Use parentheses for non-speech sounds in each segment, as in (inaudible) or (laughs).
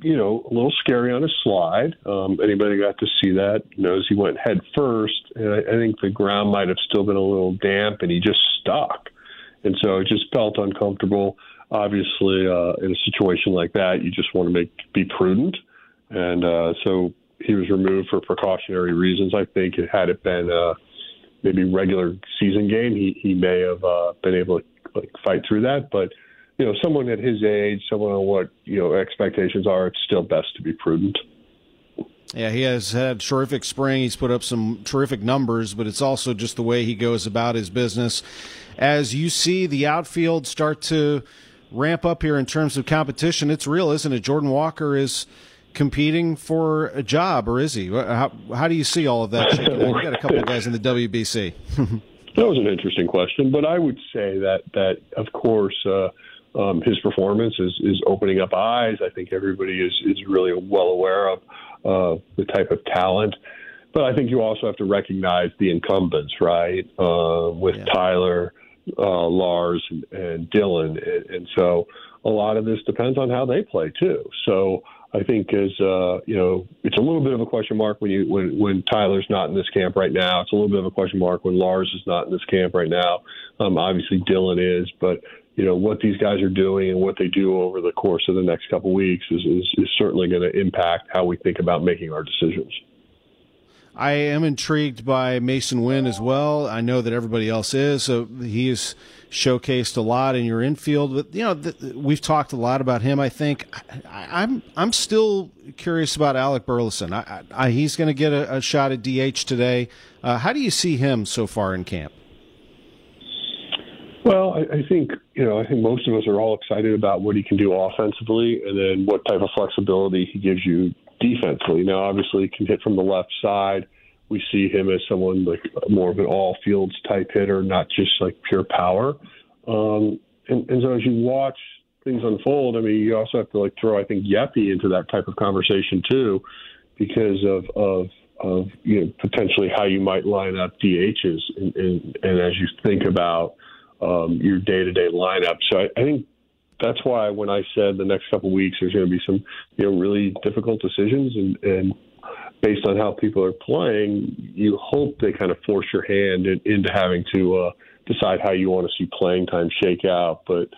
you know, a little scary on a slide. Um, anybody got to see that knows he went head first, and I, I think the ground might have still been a little damp, and he just stuck, and so it just felt uncomfortable. Obviously, uh, in a situation like that, you just want to make be prudent, and uh, so he was removed for precautionary reasons. I think it had it been uh, maybe regular season game, he he may have uh, been able to like fight through that, but you know, someone at his age, someone on what you know expectations are, it's still best to be prudent. Yeah, he has had terrific spring. He's put up some terrific numbers, but it's also just the way he goes about his business. As you see the outfield start to ramp up here in terms of competition, it's real, isn't it? Jordan Walker is competing for a job, or is he? How, how do you see all of that? (laughs) you got a couple of guys in the WBC. (laughs) that was an interesting question, but I would say that that of course. Uh, um, his performance is, is opening up eyes. I think everybody is, is really well aware of uh, the type of talent. But I think you also have to recognize the incumbents, right? Uh, with yeah. Tyler, uh, Lars, and, and Dylan. And, and so a lot of this depends on how they play, too. So I think as uh, you know, it's a little bit of a question mark when you when when Tyler's not in this camp right now. It's a little bit of a question mark when Lars is not in this camp right now. Um, obviously Dylan is, but you know what these guys are doing and what they do over the course of the next couple weeks is, is, is certainly going to impact how we think about making our decisions. I am intrigued by Masyn Winn as well. I know that everybody else is. So he is showcased a lot in your infield, but you know the, we've talked a lot about him. I think I, am I'm, I'm still curious about Alec Burleson. I, I, he's going to get a, a, shot at DH today. Uh, how do you see him so far in camp? Well, I, I think you know I think most of us are all excited about what he can do offensively, and then what type of flexibility he gives you defensively. Now, obviously, he can hit from the left side. We see him as someone like more of an all fields type hitter, not just like pure power. Um, and, and so as you watch things unfold, I mean, you also have to like throw I think Yepi into that type of conversation too, because of of of you know potentially how you might line up DHs, and, and, and as you think about um, your day to day lineup. So I, I think that's why when I said the next couple of weeks there's going to be some you know really difficult decisions and, and based on how people are playing, you hope they kind of force your hand in, into having to uh, decide how you want to see playing time shake out. But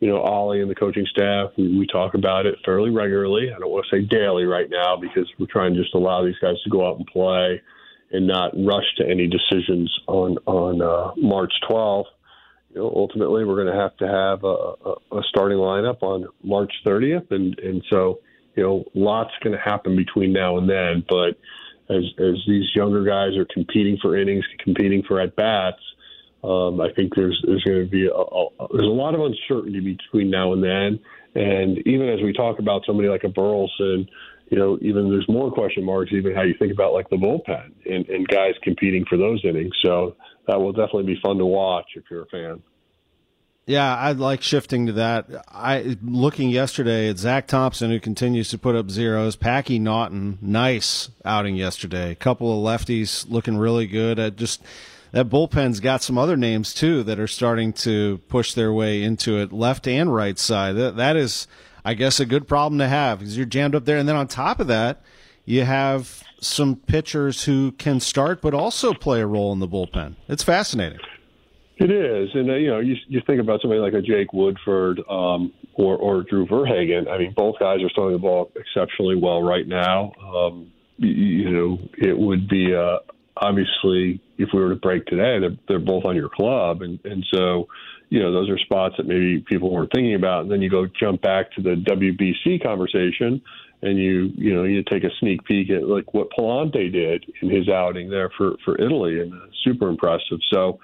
you know, Oli and the coaching staff, we, we talk about it fairly regularly. I don't want to say daily right now because we're trying to just allow these guys to go out and play and not rush to any decisions on on uh, March 12th you know, ultimately we're going to have to have a, a, a starting lineup on March 30th, and and so you know, lots going to happen between now and then. But as as these younger guys are competing for innings, competing for at bats, um, I think there's there's going to be a, a, there's a lot of uncertainty between now and then. And even as we talk about somebody like a Burleson, you know, even there's more question marks. Even how you think about like the bullpen and, and guys competing for those innings. So that will definitely be fun to watch if you're a fan. Yeah, I'd like shifting to that. I looking yesterday at Zach Thompson, who continues to put up zeros. Packy Naughton, nice outing yesterday. A couple of lefties looking really good. I just that bullpen's got some other names too that are starting to push their way into it, left and right side. That that is, I guess, a good problem to have because you're jammed up there. And then on top of that, you have some pitchers who can start but also play a role in the bullpen. It's fascinating. It is, and uh, you know, you you think about somebody like a Jake Woodford um, or or Drew Verhagen. I mean, both guys are throwing the ball exceptionally well right now. Um, you, you know, it would be uh, obviously if we were to break today, they're they're both on your club, and and so you know those are spots that maybe people weren't thinking about. And then you go jump back to the WBC conversation, and you you know you take a sneak peek at like what Pallante did in his outing there for for Italy, and uh, super impressive. So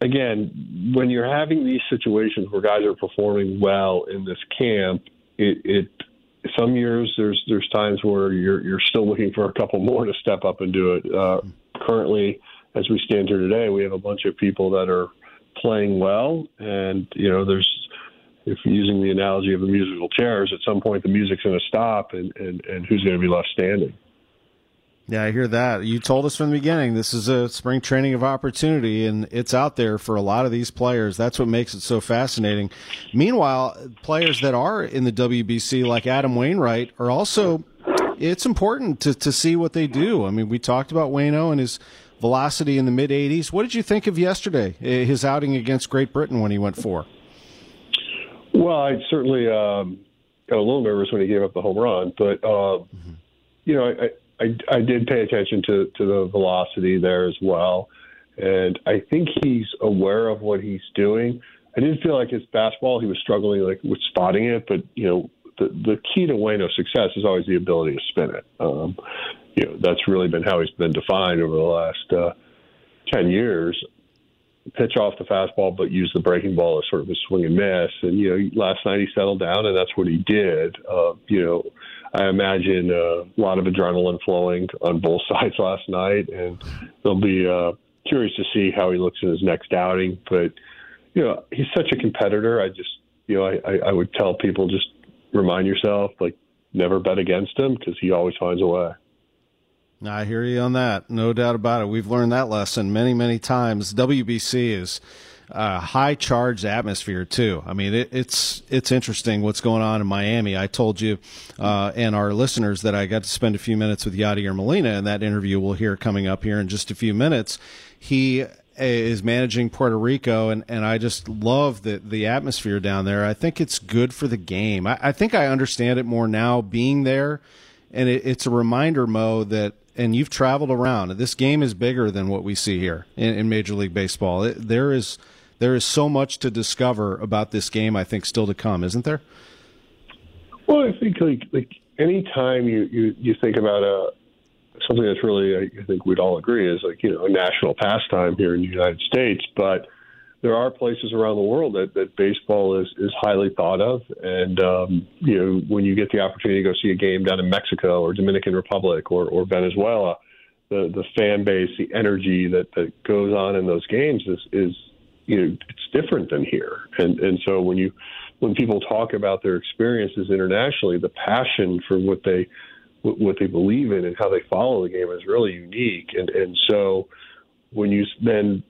again, when you're having these situations where guys are performing well in this camp, it, it some years there's there's times where you're you're still looking for a couple (laughs) more to step up and do it. Uh, currently, as we stand here today, we have a bunch of people that are playing well, and you know there's if using the analogy of the musical chairs, at some point the music's going to stop, and and and who's going to be left standing. Yeah, I hear that. You told us from the beginning this is a spring training of opportunity, and it's out there for a lot of these players. That's what makes it so fascinating. Meanwhile, players that are in the WBC, like Adam Wainwright, are also. It's important to, to see what they do. I mean, we talked about Wayno and his velocity in the mid 80s. What did you think of yesterday, eh, his outing against Great Britain when he went four? Well, I certainly um, got a little nervous when he gave up the home run, but uh, mm-hmm. you know, I, I, I did pay attention to, to the velocity there as well. And I think he's aware of what he's doing. I didn't feel like his fastball, he was struggling like with spotting it, but you know, the the key to Wayno's success is always the ability to spin it. Um, you know, that's really been how he's been defined over the last uh, ten years. Pitch off the fastball, but use the breaking ball as sort of a swing and miss. And you know, last night he settled down, and that's what he did. Uh, you know, I imagine uh, a lot of adrenaline flowing on both (laughs) sides last night, and they'll be uh, curious to see how he looks in his next outing. But you know, he's such a competitor. I just, you know, I, I, I would tell people just remind yourself, like, never bet against him because he always finds a way. I hear you on that. No doubt about it. We've learned that lesson many, many times. WBC is uh, high charged atmosphere too. I mean, it, it's it's interesting what's going on in Miami. I told you uh, and our listeners that I got to spend a few minutes with Yadier Molina in that interview. We'll hear coming up here in just a few minutes. He is managing Puerto Rico, and, and I just love the the atmosphere down there. I think it's good for the game. I, I think I understand it more now being there, and it, it's a reminder, Mo, that and you've traveled around. This game is bigger than what we see here in, in Major League Baseball. It, there is there is so much to discover about this game. I think still to come, isn't there? Well, I think like like any time you you you think about a something that's really I think we'd all agree is like you know a national pastime here in the United States, but there are places around the world that, that baseball is, is highly thought of. And, um, you know, when you get the opportunity to go see a game down in Mexico or Dominican Republic or, or Venezuela, the, the fan base, the energy that, that goes on in those games is, is you know it's different than here. And and so when you when people talk about their experiences internationally the passion for what they what they believe in and how they follow the game is really unique. And and so when you then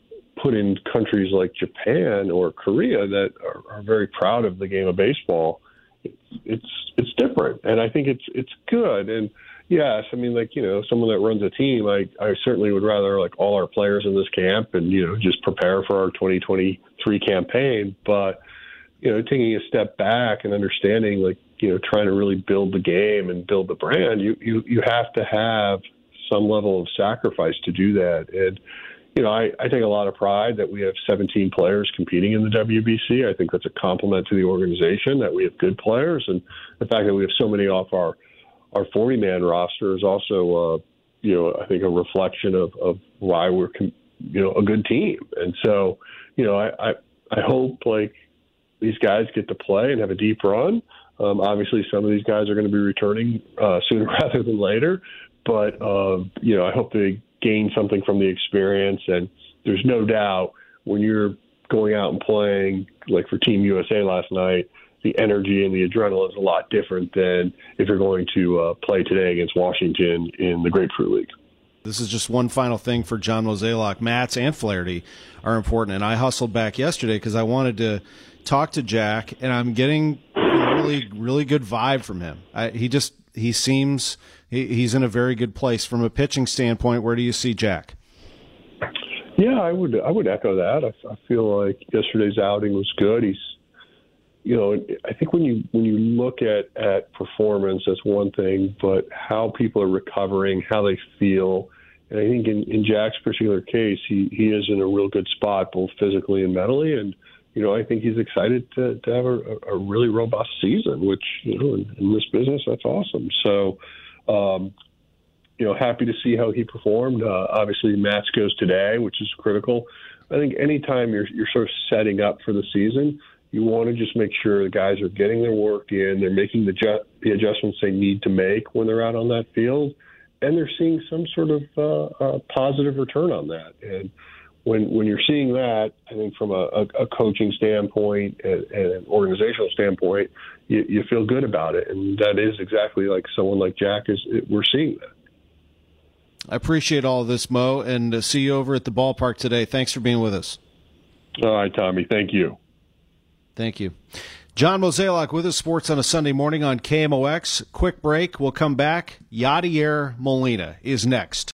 put in countries like Japan or Korea that are, are very proud of the game of baseball it's it's it's different. And I think it's it's good. And Yes, I mean, like you know, someone that runs a team, I I certainly would rather like all our players in this camp and you know just prepare for our 2023 campaign. But you know, taking a step back and understanding, like you know, trying to really build the game and build the brand, you you you have to have some level of sacrifice to do that. And you know, I, I take a lot of pride that we have 17 players competing in the WBC. I think that's a compliment to the organization that we have good players, and the fact that we have so many off our our 40 man roster is also, uh, you know, I think a reflection of, of why we're, you know, a good team. And so, you know, I, I, I hope like these guys get to play and have a deep run. Um, obviously, some of these guys are going to be returning uh, (laughs) sooner rather than later, but uh, you know, I hope they gain something from the experience. And there's no doubt when you're going out and playing, like for Team USA last night, the energy and the adrenaline is a lot different than if you're going to uh, play today against Washington in the Grapefruit League. This is just one final thing for John Mozeliak. Matz and Flaherty are important, and I hustled back yesterday because I wanted to talk to Jack, and I'm getting a really, really good vibe from him. I, he just he seems he, he's in a very good place from a pitching standpoint. Where do you see Jack? Yeah, I would I would echo that. I, I feel like yesterday's outing was good. He's you know, I think when you when you look at at performance, that's one thing, but how people are recovering, how they feel, and I think in, in Jack's particular case, he he is in a real good spot, both physically and mentally, and you know, I think he's excited to to have a, a really robust season, which you know, in, in this business, that's awesome. So. Um, you know, happy to see how he performed. Uh, obviously, Matz goes today, which is critical. I think anytime you're you're sort of setting up for the season, you want to just make sure the guys are getting their work in, they're making the ju- the adjustments they need to make when they're out on that field, and they're seeing some sort of uh, uh, positive return on that. And when when you're seeing that, I think from a, a, a coaching standpoint and, and, an organizational standpoint, you, you feel good about it, and that is exactly like someone like Jack is. We're seeing that. I appreciate all this, Mo, and uh, see you over at the ballpark today. Thanks for being with us. All right, Tommy. Thank you. Thank you. John Mozeliak with us, sports on a Sunday morning on KMOX. Quick break. We'll come back. Yadier Molina is next.